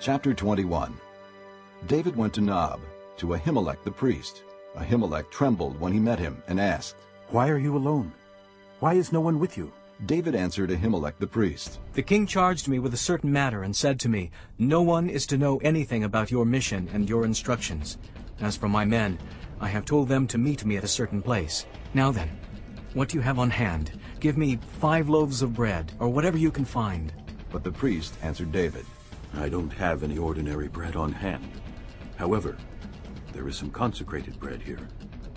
Chapter 21 David went to Nob, to Ahimelech the priest. Ahimelech trembled when he met him and asked, Why are you alone? Why is no one with you? David answered Ahimelech the priest, The king charged me with a certain matter and said to me, No one is to know anything about your mission and your instructions. As for my men, I have told them to meet me at a certain place. Now then, what do you have on hand? Give me five loaves of bread, or whatever you can find. But the priest answered David, I don't have any ordinary bread on hand. However, there is some consecrated bread here,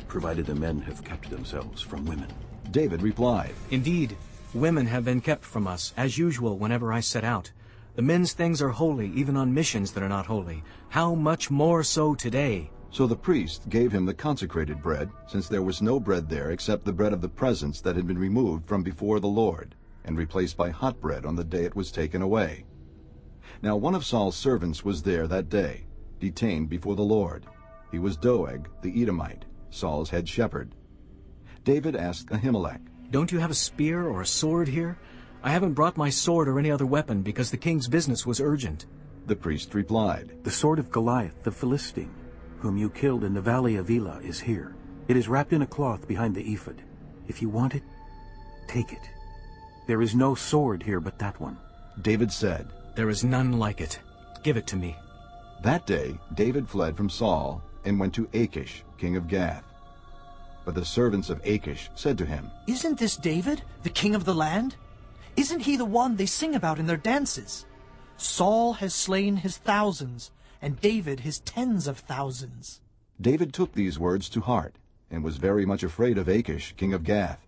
provided the men have kept themselves from women. David replied, Indeed, women have been kept from us, as usual whenever I set out. The men's things are holy, even on missions that are not holy. How much more so today? So the priest gave him the consecrated bread, since there was no bread there except the bread of the presence that had been removed from before the Lord, and replaced by hot bread on the day it was taken away. Now one of Saul's servants was there that day, detained before the Lord. He was Doeg the Edomite, Saul's head shepherd. David asked Ahimelech, Don't you have a spear or a sword here? I haven't brought my sword or any other weapon because the king's business was urgent. The priest replied, The sword of Goliath the Philistine, whom you killed in the valley of Elah, is here. It is wrapped in a cloth behind the ephod. If you want it, take it. There is no sword here but that one. David said, There is none like it. Give it to me. That day David fled from Saul and went to Achish, king of Gath. But the servants of Achish said to him, Isn't this David, the king of the land? Isn't he the one they sing about in their dances? Saul has slain his thousands, and David his tens of thousands. David took these words to heart, and was very much afraid of Achish, king of Gath.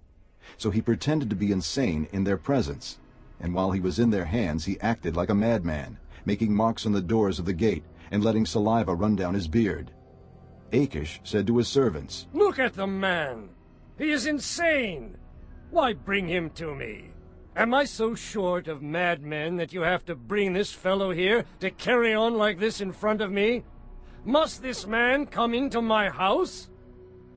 So he pretended to be insane in their presence, and while he was in their hands he acted like a madman, making marks on the doors of the gate, and letting saliva run down his beard. Achish said to his servants, Look at the man! He is insane! Why bring him to me? Am I so short of madmen that you have to bring this fellow here to carry on like this in front of me? Must this man come into my house?